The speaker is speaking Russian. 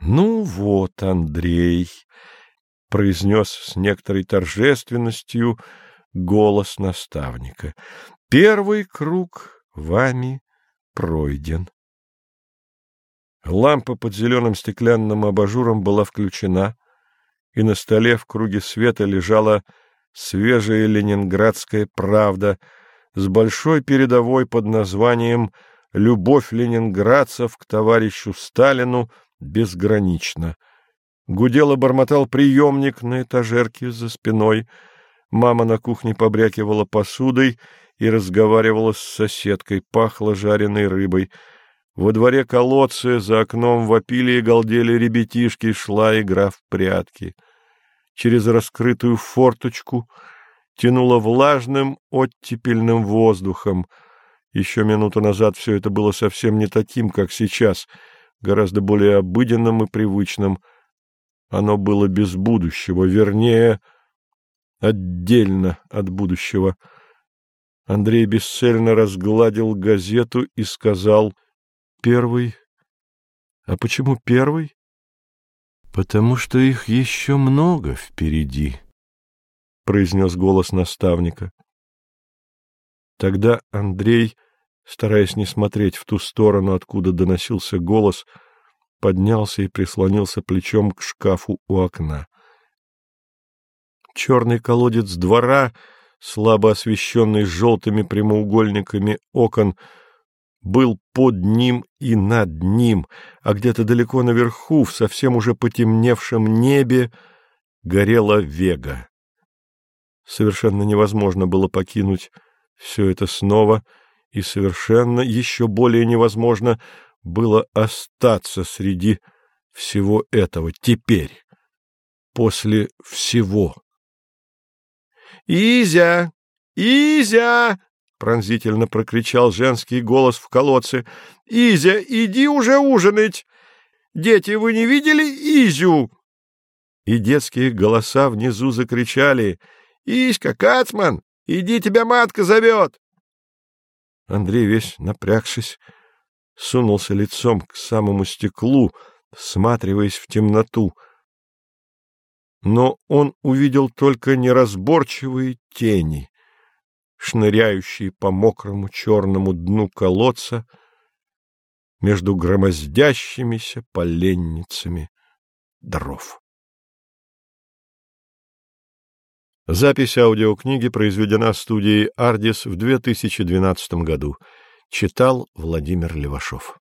— Ну вот, Андрей, — произнес с некоторой торжественностью голос наставника, — первый круг вами пройден. Лампа под зеленым стеклянным абажуром была включена, и на столе в круге света лежала свежая ленинградская правда с большой передовой под названием «Любовь ленинградцев к товарищу Сталину безгранична». Гудел и бормотал приемник на этажерке за спиной. Мама на кухне побрякивала посудой и разговаривала с соседкой, пахло жареной рыбой. Во дворе колодцы за окном вопили и галдели ребятишки, шла игра в прятки — через раскрытую форточку тянуло влажным оттепельным воздухом. Еще минуту назад все это было совсем не таким, как сейчас, гораздо более обыденным и привычным. Оно было без будущего, вернее, отдельно от будущего. Андрей бесцельно разгладил газету и сказал «Первый». «А почему первый?» Потому что их еще много впереди, — произнес голос наставника. Тогда Андрей, стараясь не смотреть в ту сторону, откуда доносился голос, поднялся и прислонился плечом к шкафу у окна. Черный колодец двора, слабо освещенный желтыми прямоугольниками окон, — был под ним и над ним, а где-то далеко наверху, в совсем уже потемневшем небе, горела Вега. Совершенно невозможно было покинуть все это снова, и совершенно еще более невозможно было остаться среди всего этого теперь, после всего. «Изя! Изя!» пронзительно прокричал женский голос в колодце. «Изя, иди уже ужинать! Дети, вы не видели Изю?» И детские голоса внизу закричали. «Иська, Кацман, иди, тебя матка зовет!» Андрей, весь напрягшись, сунулся лицом к самому стеклу, всматриваясь в темноту. Но он увидел только неразборчивые тени шныряющие по мокрому черному дну колодца между громоздящимися поленницами дров. Запись аудиокниги произведена студией «Ардис» в 2012 году. Читал Владимир Левашов.